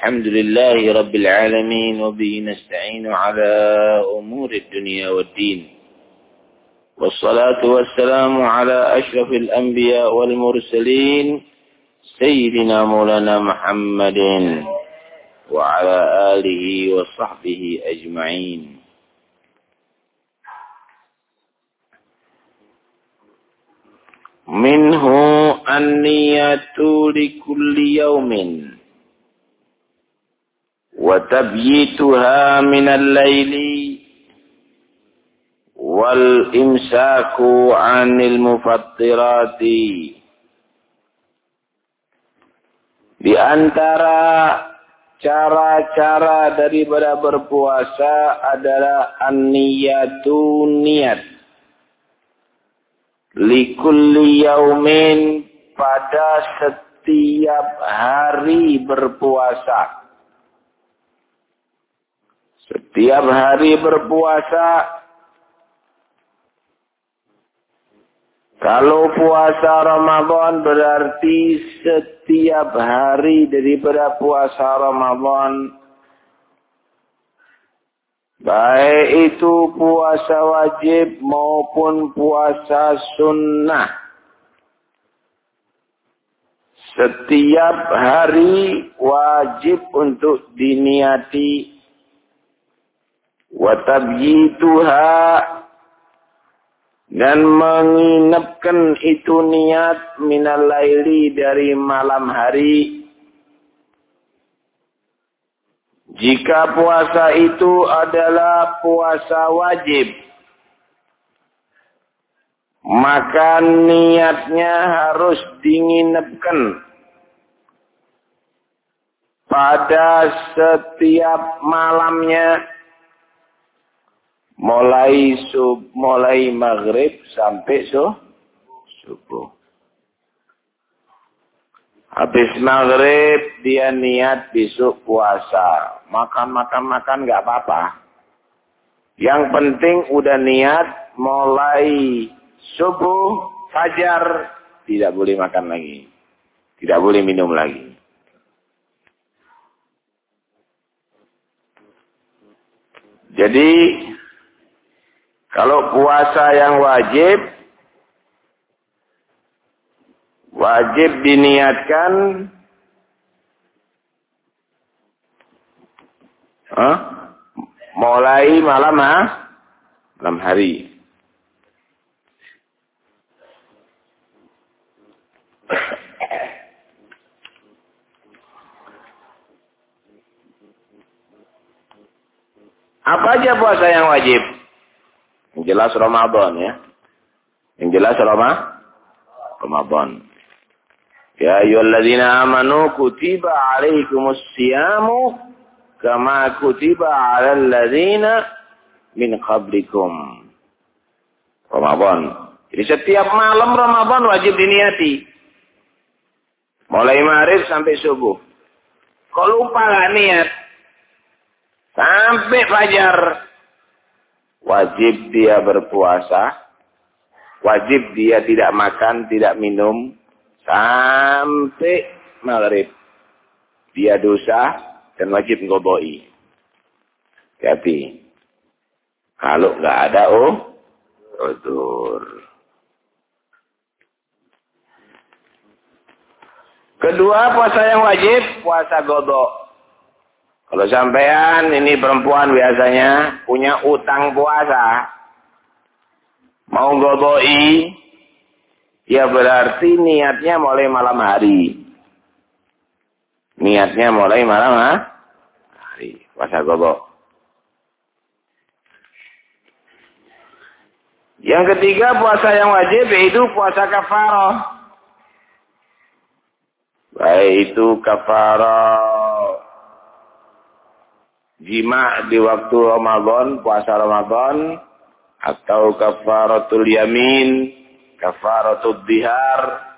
الحمد لله رب العالمين وبه نستعين على أمور الدنيا والدين. والصلاة والسلام على أشرف الأنبياء والمرسلين سيدنا مولانا محمد وعلى آله وصحبه أجمعين. منه النية لكل يوم. وتبييتها من الليل والإمساك عن المفطرات Di antara cara-cara daripada berpuasa adalah an-niyatu niat likulli yaumin pada setiap hari berpuasa. Setiap hari berpuasa Kalau puasa Ramadan berarti setiap hari daripada puasa Ramadan Baik itu puasa wajib maupun puasa sunnah. Setiap hari wajib untuk diniati. Watabyituha dan menginapkan itu niat minal laili dari malam hari. Jika puasa itu adalah puasa wajib, maka niatnya harus dinginepkan pada setiap malamnya mulai sub mulai maghrib sampai so, subuh. Habis maghrib dia niat besok puasa. Makan-makan-makan nggak apa-apa. Yang penting udah niat mulai subuh, fajar, tidak boleh makan lagi. Tidak boleh minum lagi. Jadi, kalau puasa yang wajib, wajib diniatkan huh? mulai malam ha? malam hari. Apa aja puasa yang wajib? Yang jelas Ramadan ya. Yang jelas Ramadan. Ya ayyuhalladzina amanu kutiba alaikumus siyamu kama kutiba alal ladzina min qablikum. Ramadan. Jadi setiap malam Ramadan wajib diniati. Mulai maghrib sampai subuh. Kalau lupa gak niat. Sampai fajar. Wajib dia berpuasa. Wajib dia tidak makan, tidak minum sampai maghrib. Dia dosa dan wajib ngoboi. Tapi kalau nggak ada oh, udur. Kedua puasa yang wajib, puasa godok. Kalau sampean ini perempuan biasanya punya utang puasa. Mau godoi, Ya berarti niatnya mulai malam hari. Niatnya mulai malam ha? hari. Puasa gobok. Yang ketiga puasa yang wajib yaitu puasa kafarah. Baik itu kafarah jima di waktu Ramadan, puasa Ramadan atau kafaratul yamin kafaratul dihar.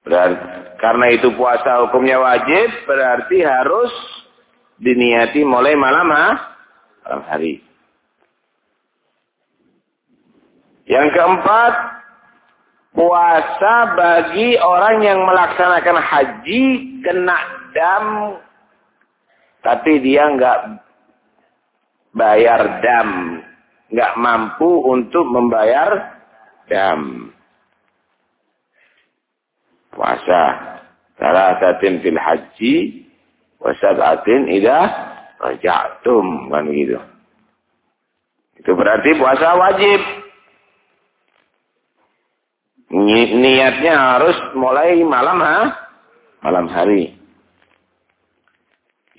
Berarti, karena itu puasa hukumnya wajib, berarti harus diniati mulai malam ha? malam hari. Yang keempat, puasa bagi orang yang melaksanakan haji kena dam tapi dia nggak bayar dam, nggak mampu untuk membayar dam. Puasa salah satin fil haji wasab'atin idza raja'tum kan gitu. Itu berarti puasa wajib. Niatnya harus mulai malam ha? Malam hari.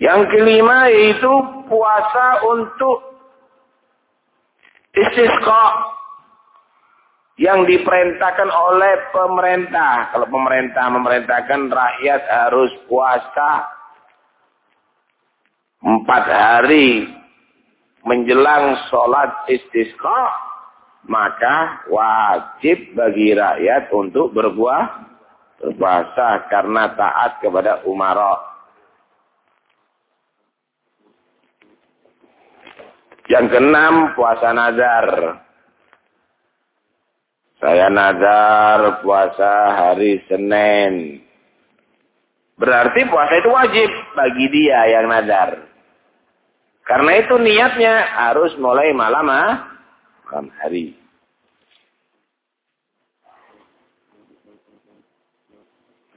Yang kelima yaitu puasa untuk istisqa yang diperintahkan oleh pemerintah. Kalau pemerintah memerintahkan rakyat harus puasa empat hari menjelang sholat istisqa, maka wajib bagi rakyat untuk berbuah berpuasa karena taat kepada umara. Yang keenam, puasa nazar. Saya nazar puasa hari Senin. Berarti puasa itu wajib bagi dia yang nazar. Karena itu niatnya harus mulai malam ah, malam hari.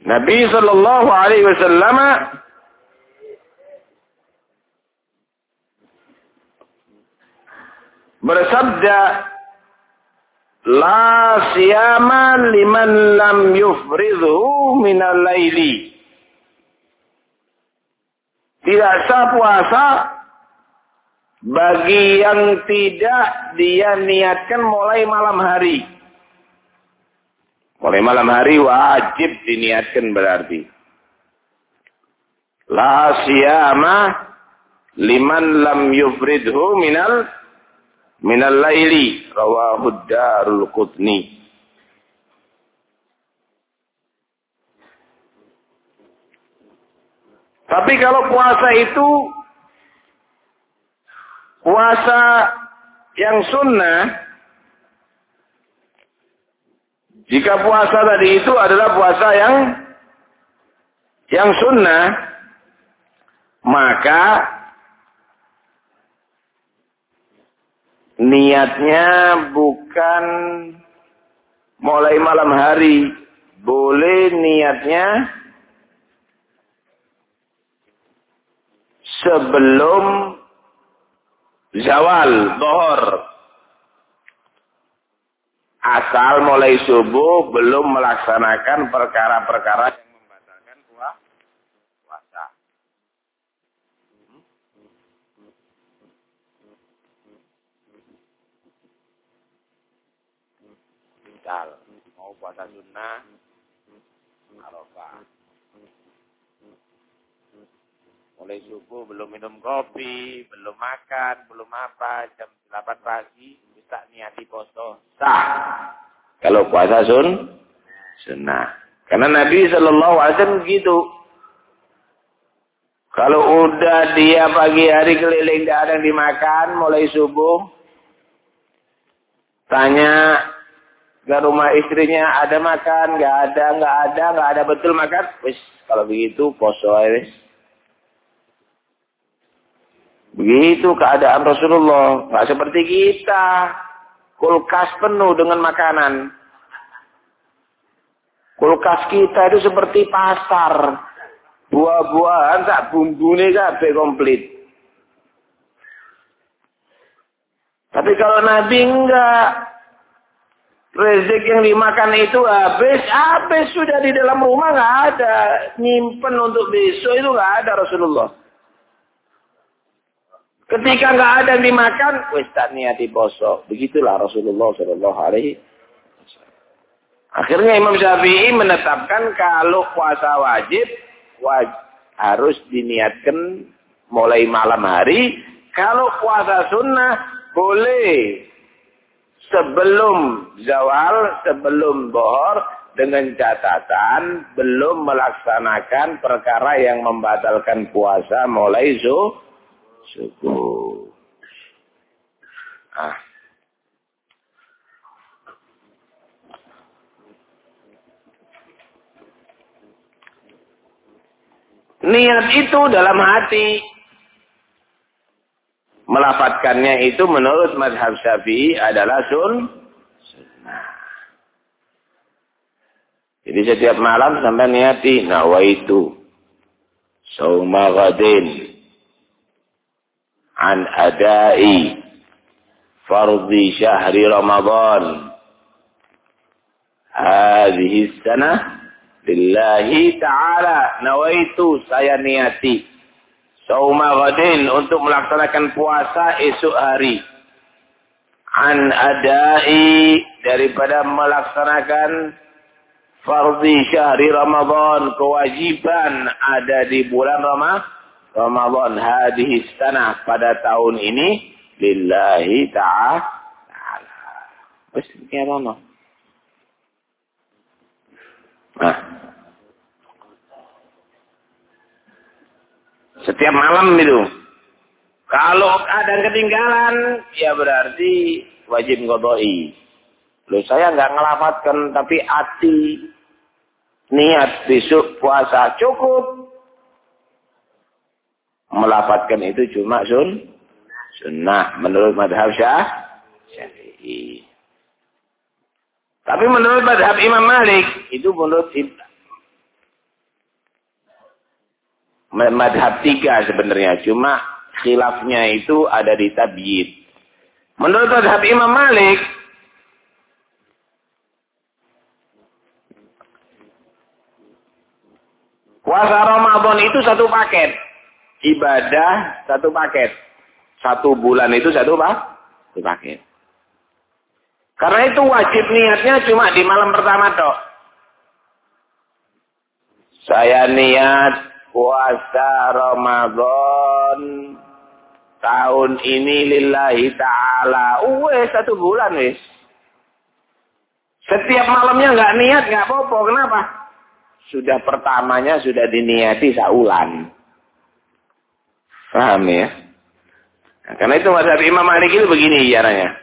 Nabi Shallallahu Alaihi Wasallam bersabda, La siyama liman lam yufridhu minal laili. Tidak sah puasa bagi yang tidak dia niatkan mulai malam hari. Mulai malam hari wajib diniatkan berarti. La siyama liman lam yufridhu minal minal laili rawahu darul qutni. Tapi kalau puasa itu Puasa yang sunnah, jika puasa tadi itu adalah puasa yang yang sunnah, maka niatnya bukan mulai malam hari, boleh niatnya sebelum zawal, bohor. Asal mulai subuh belum melaksanakan perkara-perkara yang membatalkan puasa. Misal, mau puasa sunnah, Arafah. Mulai subuh belum minum kopi, belum makan, belum apa, jam 8 pagi bisa niati poso. Sah. Kalau puasa sun, sunnah. Karena Nabi Shallallahu Alaihi Wasallam gitu. Kalau udah dia pagi hari keliling tidak ada yang dimakan, mulai subuh, tanya ke rumah istrinya ada makan, nggak ada, nggak ada, nggak ada betul makan. Wis kalau begitu poso wis. Begitu keadaan Rasulullah. Nggak seperti kita. Kulkas penuh dengan makanan. Kulkas kita itu seperti pasar. Buah-buahan tak bumbune kabeh komplit. Tapi kalau Nabi enggak. Rezeki yang dimakan itu habis, habis sudah di dalam rumah nggak ada. Nyimpen untuk besok itu nggak ada Rasulullah. Ketika nggak ada yang dimakan, wis tak poso. Begitulah Rasulullah Shallallahu Alaihi Akhirnya Imam Syafi'i menetapkan kalau puasa wajib, wajib harus diniatkan mulai malam hari. Kalau puasa sunnah boleh sebelum zawal, sebelum bohor, dengan catatan belum melaksanakan perkara yang membatalkan puasa mulai zu suku. Ah. Niat itu dalam hati Melafatkannya itu menurut madhab syafi'i adalah sun. Sunnah. Jadi setiap malam sampai niati. Nawaitu. Ghadin. An adai. Fardi syahri Ramadan. Hadhihi sanah Lillahi ta'ala nawaitu saya niati. Sauma ghadin untuk melaksanakan puasa esok hari. An adai daripada melaksanakan fardhi syahri Ramadan. Kewajiban ada di bulan Ramadan. Hadis tanah pada tahun ini. Lillahi ta'ala. Ini apa Nah. Setiap malam itu. Kalau ada ketinggalan, ya berarti wajib ngodoi. Loh saya nggak ngelafatkan, tapi hati niat besok puasa cukup. Melafatkan itu cuma sun, sunnah menurut madhab syah. Tapi menurut madhab Imam Malik, itu menurut madhab tiga sebenarnya. Cuma khilafnya itu ada di tabiid. Menurut madhab Imam Malik, puasa Ramadan itu satu paket. Ibadah satu paket. Satu bulan itu satu, pak? satu paket. Karena itu wajib niatnya cuma di malam pertama toh. Saya niat puasa Ramadan tahun ini lillahi ta'ala. Uwe satu bulan wis. Setiap malamnya nggak niat nggak apa-apa. Kenapa? Sudah pertamanya sudah diniati saulan. Paham ya? Nah, karena itu mazhab Imam Malik itu begini caranya.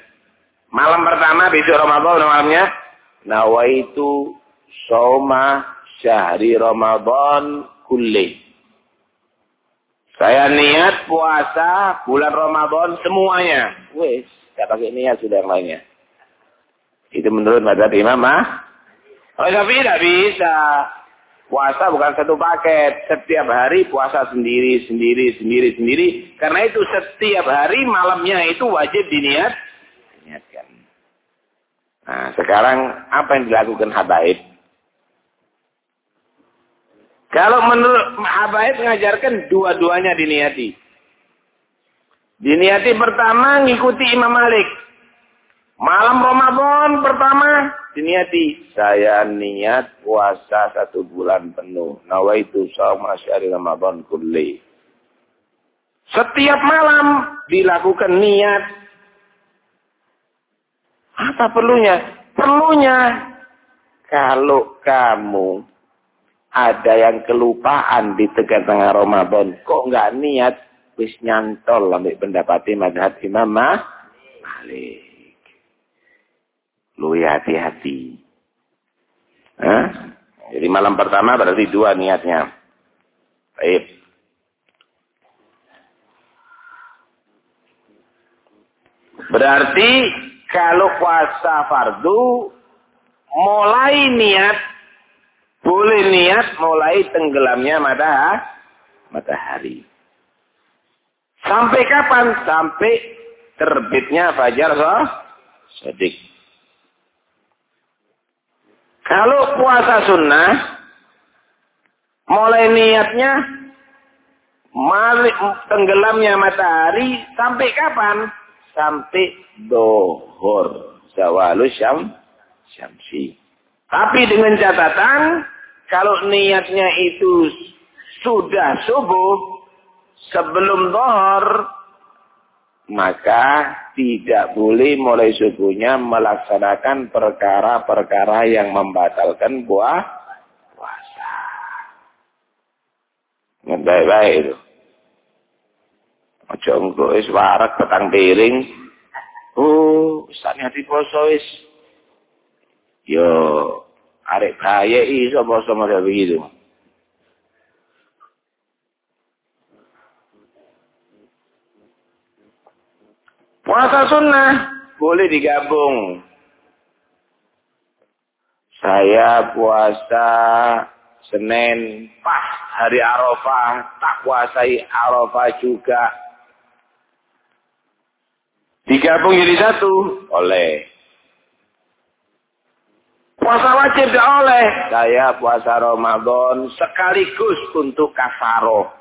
Malam pertama besok Ramadan malamnya nawaitu soma syahri Ramadan kulli. Saya niat puasa bulan Ramadan semuanya. Wes, gak pakai niat sudah yang lainnya. Itu menurut madzhab Imam ah. Oh, tapi tidak bisa. Puasa bukan satu paket. Setiap hari puasa sendiri, sendiri, sendiri, sendiri. Karena itu setiap hari malamnya itu wajib diniat niatkan. Nah, sekarang apa yang dilakukan habaib? Kalau menurut habaib mengajarkan dua-duanya diniati. Diniati pertama ngikuti Imam Malik. Malam Ramadan pertama diniati. Saya niat puasa satu bulan penuh. Nawaitu sama syari Ramadan kulli. Setiap malam dilakukan niat apa perlunya? Perlunya kalau kamu ada yang kelupaan di tengah-tengah Ramadan, kok nggak niat wis nyantol ambil pendapati madhab Imam Malik. Lu ya hati-hati. Jadi malam pertama berarti dua niatnya. Baik. Berarti kalau puasa fardu, mulai niat, boleh niat mulai tenggelamnya matahari. Sampai kapan? Sampai terbitnya fajar so? Sedik. Kalau puasa sunnah, mulai niatnya tenggelamnya matahari sampai kapan? Sampai dohor zawalu syam syamsi. Tapi dengan catatan kalau niatnya itu sudah subuh sebelum dohor maka tidak boleh mulai subuhnya melaksanakan perkara-perkara yang membatalkan buah puasa. Baik-baik itu. Ojo engko wis petang piring Oh, hati poso wis. Yo, arek kaya iso sapa sama kaya begitu. Puasa sunnah boleh digabung. Saya puasa Senin pas hari Arafah, tak puasai Arafah juga. Digabung jadi satu oleh Puasa wajib tidak oleh. Saya puasa Ramadan sekaligus untuk kafaro.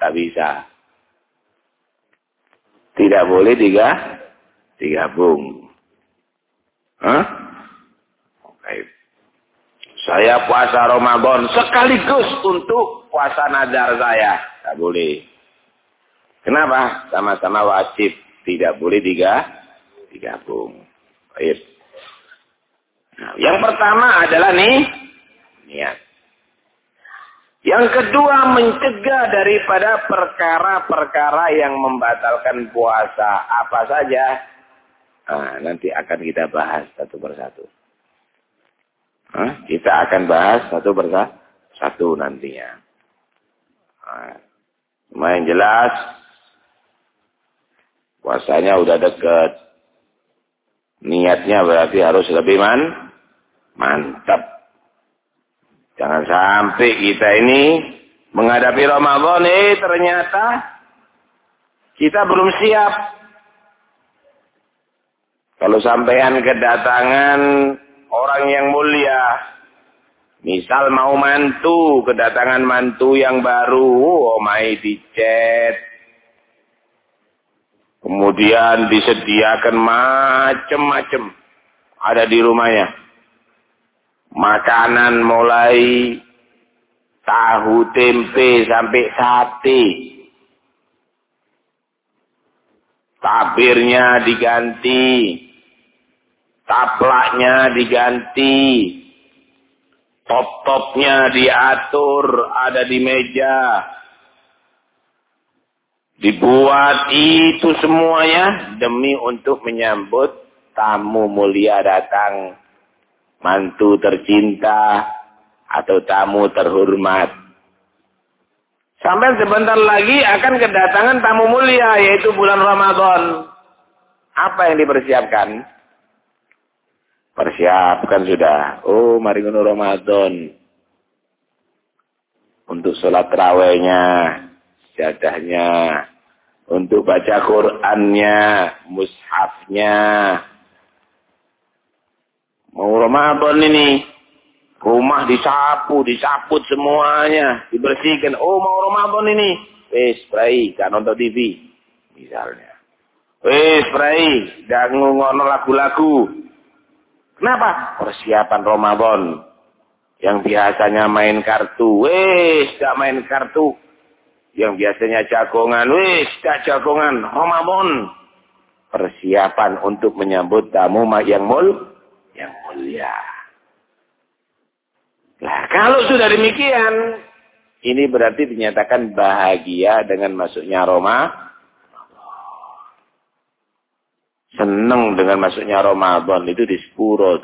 Tak bisa. Tidak boleh tiga, digabung. Hah? Oke. Saya puasa Ramadan sekaligus untuk puasa nadar saya. Tak boleh. Kenapa? Sama-sama wajib. Tidak boleh tiga, digabung. Baik. Nah, yang pertama adalah nih, niat. Yang kedua mencegah daripada perkara-perkara yang membatalkan puasa. Apa saja? Nah, nanti akan kita bahas satu persatu. Nah, kita akan bahas satu persatu satu nantinya. Nah, yang jelas, puasanya udah deket. Niatnya berarti harus lebih man, mantap. Jangan sampai kita ini menghadapi Ramadan eh ternyata kita belum siap. Kalau sampean kedatangan orang yang mulia, misal mau mantu, kedatangan mantu yang baru, oh mai dicet. Kemudian disediakan macam-macam ada di rumahnya makanan mulai tahu tempe sampai sate. Tabirnya diganti. Taplaknya diganti. Top-topnya diatur ada di meja. Dibuat itu semuanya demi untuk menyambut tamu mulia datang mantu tercinta, atau tamu terhormat. Sampai sebentar lagi akan kedatangan tamu mulia, yaitu bulan Ramadan. Apa yang dipersiapkan? Persiapkan sudah. Oh, mari ngono Ramadan. Untuk sholat terawihnya, jadahnya, untuk baca Qur'annya, mushafnya, Mau Ramadan ini. Rumah disapu, disaput semuanya. Dibersihkan. Oh mau Ramadan ini. Wes, pray. Gak nonton TV. Misalnya. Wes, pray. Gak ngono lagu-lagu. Kenapa? Persiapan Ramadan. Yang biasanya main kartu. Wes, gak main kartu. Yang biasanya jagongan. Wes, gak jagongan. Ramadan. Persiapan untuk menyambut tamu yang mul yang mulia. Nah, kalau sudah demikian, ini berarti dinyatakan bahagia dengan masuknya Roma. Senang dengan masuknya Ramadan itu di sepuro.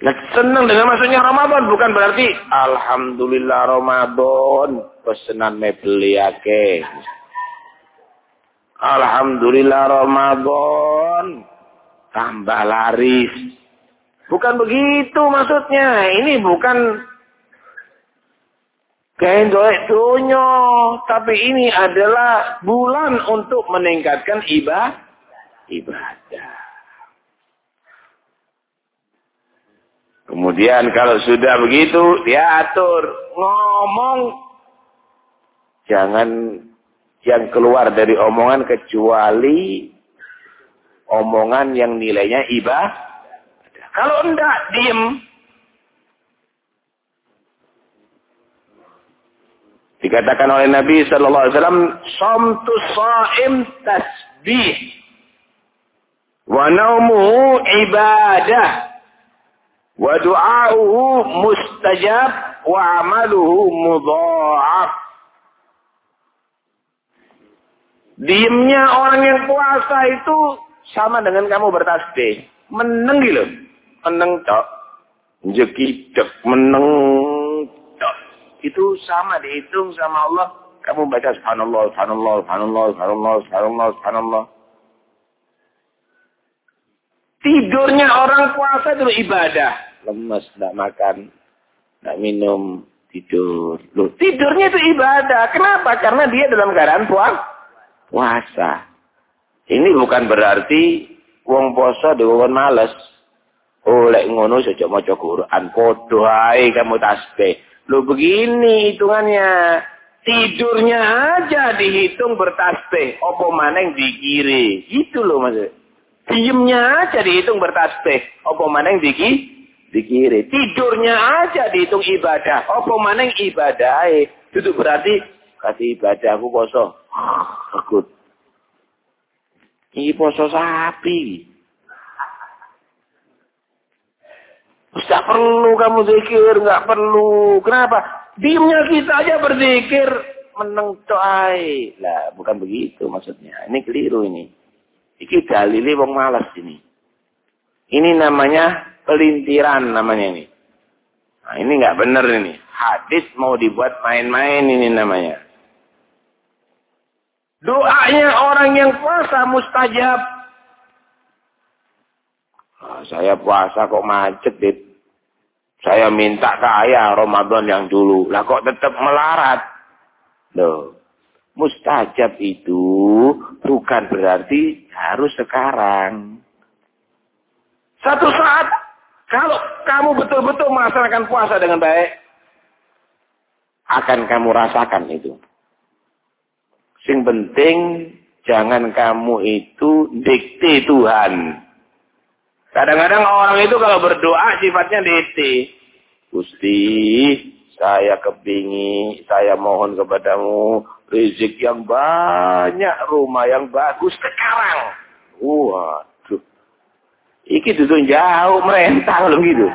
Nah, senang dengan masuknya Ramadan bukan berarti Alhamdulillah Ramadan pesenan mebeliake. Alhamdulillah Ramadan tambah laris. Bukan begitu maksudnya. Ini bukan kendolek dunyo. Tapi ini adalah bulan untuk meningkatkan ibadah. ibadah. Kemudian kalau sudah begitu, dia atur. Ngomong. Jangan yang keluar dari omongan kecuali omongan yang nilainya ibah. Kalau enggak, diem. Dikatakan oleh Nabi Sallallahu Alaihi Wasallam, "Somtu saim tasbih, wa ibadah, wa du'auhu mustajab, wa amaluhu mudha'af." Diemnya orang yang puasa itu sama dengan kamu bertasbih. Meneng gitu. Meneng cok. Jekidek meneng cok. Itu sama dihitung sama Allah Kamu baca subhanallah, subhanallah, subhanallah, subhanallah, subhanallah, subhanallah. Tidurnya orang puasa itu ibadah. Lemes, tidak makan, tidak minum, tidur. Loh, tidurnya itu ibadah. Kenapa? Karena dia dalam keadaan puasa. Ini bukan berarti wong poso wong males. Oh, lek ngono saja maca Quran, padha ae kamu tasbih. Lu begini hitungannya. Tidurnya aja dihitung bertasbih. Apa maneng dikiri. Gitu loh maksudnya. Diemnya aja dihitung bertasbih. Apa maneng diki? Dikiri. Tidurnya aja dihitung ibadah. Apa maneng ibadah. Itu berarti kasih ibadah aku poso. Takut. Ini poso sapi. Tidak perlu kamu zikir, nggak perlu. Kenapa? Diamnya kita aja berzikir meneng toai. Lah, bukan begitu maksudnya. Ini keliru ini. Iki dalili wong malas ini. Ini namanya pelintiran namanya ini. Nah, ini nggak benar ini. Hadis mau dibuat main-main ini namanya. Doanya orang yang puasa mustajab. Ah, saya puasa kok macet, Dit. Saya minta kaya Ramadan yang dulu. Lah kok tetap melarat? Loh. Mustajab itu bukan berarti harus sekarang. Satu saat, kalau kamu betul-betul melaksanakan puasa dengan baik, akan kamu rasakan itu. Sing penting, jangan kamu itu dikte Tuhan. Kadang-kadang orang itu kalau berdoa sifatnya dete. Gusti, saya kepingi, saya mohon kepadamu rezeki yang banyak, rumah yang bagus sekarang. Waduh. Iki duduk jauh merentang loh gitu.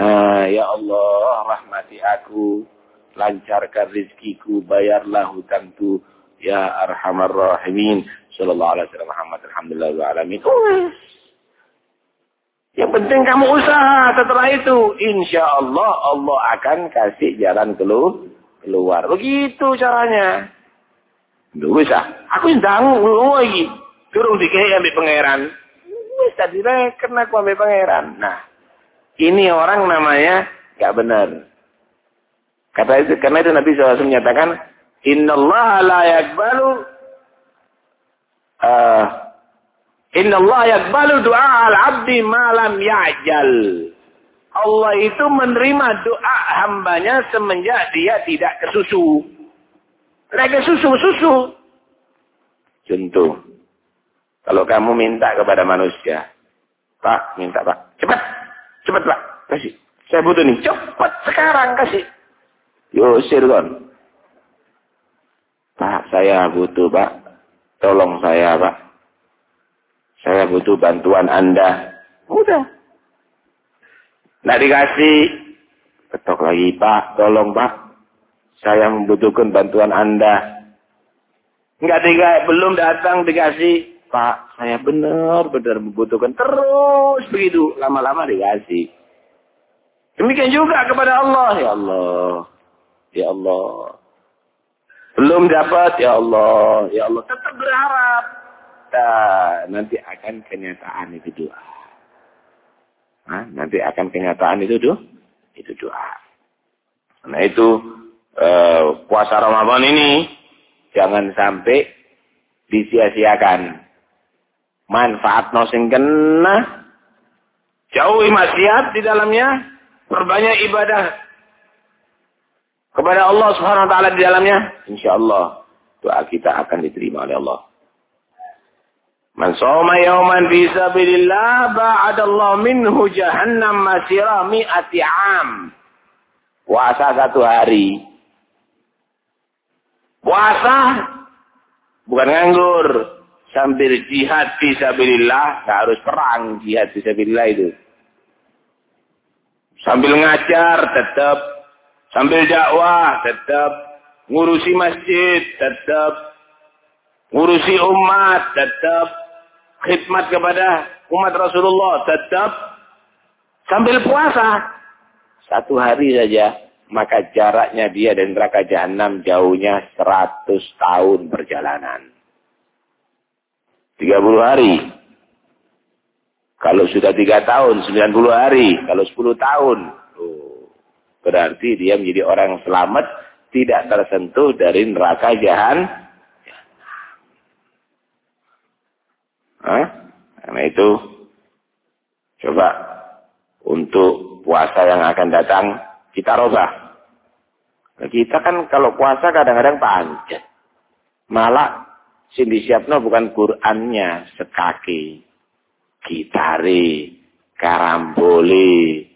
Ah, ya Allah, rahmati aku, lancarkan rezekiku, bayarlah hutangku, ya arhamar rahimin. Sallallahu alaihi wasallam Muhammad alhamdulillah alamin. Yang penting kamu usaha setelah itu. Insya Allah Allah akan kasih jalan keluar. Begitu caranya. Lu bisa. Aku sedang lagi. Turun dikei ambil pangeran. Bisa direken aku ambil pangeran. Nah. Ini orang namanya gak benar. Kata itu, karena itu Nabi SAW menyatakan. Inna Allah la yakbalu. Uh, Inna Allah yakbalu doa al-abdi malam ya'jal. Allah itu menerima doa hambanya semenjak dia tidak kesusu. Lagi susu-susu. Contoh. Kalau kamu minta kepada manusia. Pak, minta pak. Cepat. Cepat pak. Kasih. Saya butuh nih. Cepat sekarang kasih. Yusir kan. Pak, saya butuh pak. Tolong saya pak. Saya butuh bantuan Anda. Udah. Nggak dikasih. Ketok lagi, Pak. Tolong, Pak. Saya membutuhkan bantuan Anda. Nggak dikasih. Belum datang dikasih. Pak, saya benar-benar membutuhkan. Terus begitu. Lama-lama dikasih. Demikian juga kepada Allah. Ya Allah. Ya Allah. Belum dapat. Ya Allah. Ya Allah. Tetap berharap kita nanti akan kenyataan itu doa. Nah, nanti akan kenyataan itu doa. Itu doa. Nah itu eh, puasa Ramadan ini jangan sampai disia-siakan. Manfaat nosing kena. Jauhi maksiat di dalamnya. Perbanyak ibadah kepada Allah Subhanahu wa taala di dalamnya. Insya Allah doa kita akan diterima oleh Allah. Man soma yawman fi sabilillah ba'adallahu minhu jahannam masira mi'ati am. Puasa satu hari. Puasa bukan nganggur. Sambil jihad fi sabilillah, harus perang jihad fi sabilillah itu. Sambil ngajar tetap, sambil dakwah tetap, ngurusi masjid tetap, ngurusi umat tetap, khidmat kepada umat Rasulullah tetap sambil puasa. Satu hari saja maka jaraknya dia dari neraka jahanam jauhnya 100 tahun perjalanan. 30 hari. Kalau sudah 3 tahun, 90 hari. Kalau 10 tahun. Berarti dia menjadi orang yang selamat, tidak tersentuh dari neraka jahan. Hah? Karena itu, coba untuk puasa yang akan datang, kita robah. Kita kan kalau puasa kadang-kadang panjang. Malah sing disiapno bukan Qur'annya, sekaki, gitari, karambole.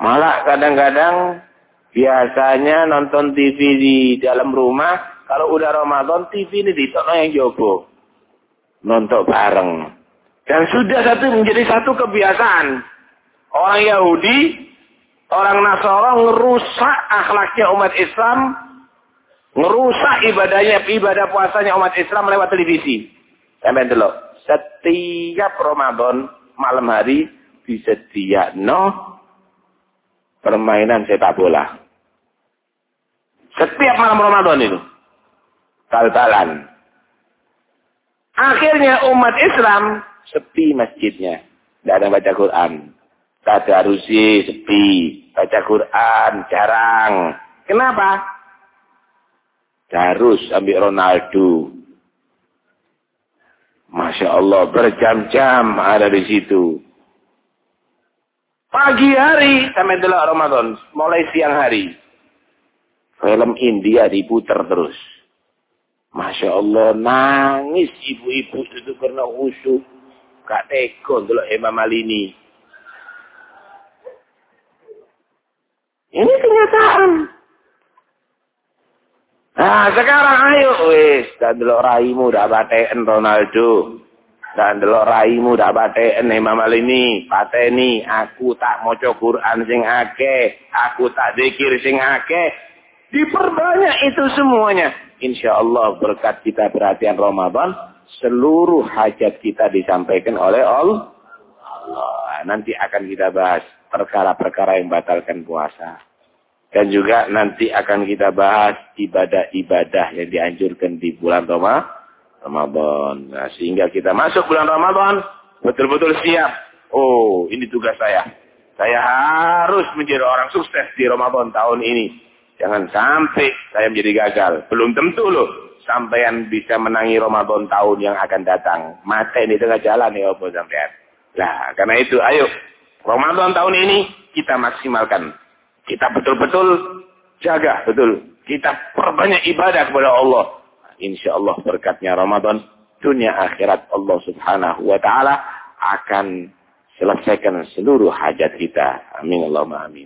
Malah kadang-kadang biasanya nonton TV di dalam rumah, kalau udah Ramadan TV ini ditokno yang jobo. Nonton bareng. Dan sudah satu menjadi satu kebiasaan. Orang Yahudi Orang Nasara ngerusak akhlaknya umat Islam, ngerusak ibadahnya, ibadah puasanya umat Islam lewat televisi. Sampai dulu. Setiap Ramadan malam hari no permainan sepak bola. Setiap malam Ramadan itu. Tal-talan. Akhirnya umat Islam sepi masjidnya. Tidak ada baca Quran. Tadarusi sepi, baca Quran jarang. Kenapa? Harus ambil Ronaldo. Masya Allah, berjam-jam ada di situ. Pagi hari sampai delok Ramadan, mulai siang hari. Film India diputar terus. Masya Allah, nangis ibu-ibu itu karena khusyuk. Kak Teko, dulu Imam Malini. Ini kenyataan. Nah, sekarang ayo wis dan delok raimu dak Ronaldo. Dan delok raimu dak bateen Imam ini, pateni aku tak maca Quran sing akeh, aku tak zikir sing akeh. Diperbanyak itu semuanya. Insya Allah berkat kita perhatian Ramadan, seluruh hajat kita disampaikan oleh. Allah. Nanti akan kita bahas perkara-perkara yang batalkan puasa. Dan juga nanti akan kita bahas ibadah-ibadah yang dianjurkan di bulan Ramadan. Nah, sehingga kita masuk bulan Ramadan, betul-betul siap. Oh, ini tugas saya. Saya harus menjadi orang sukses di Ramadan tahun ini. Jangan sampai saya menjadi gagal. Belum tentu loh sampean bisa menangi Ramadan tahun yang akan datang. Mati di tengah jalan ya apa sampean. Nah, karena itu ayo Ramadan tahun ini kita maksimalkan. Kita betul-betul jaga, betul. Kita perbanyak ibadah kepada Allah. Insya Allah berkatnya Ramadan, dunia akhirat Allah subhanahu wa ta'ala akan selesaikan seluruh hajat kita. Amin Allahumma amin.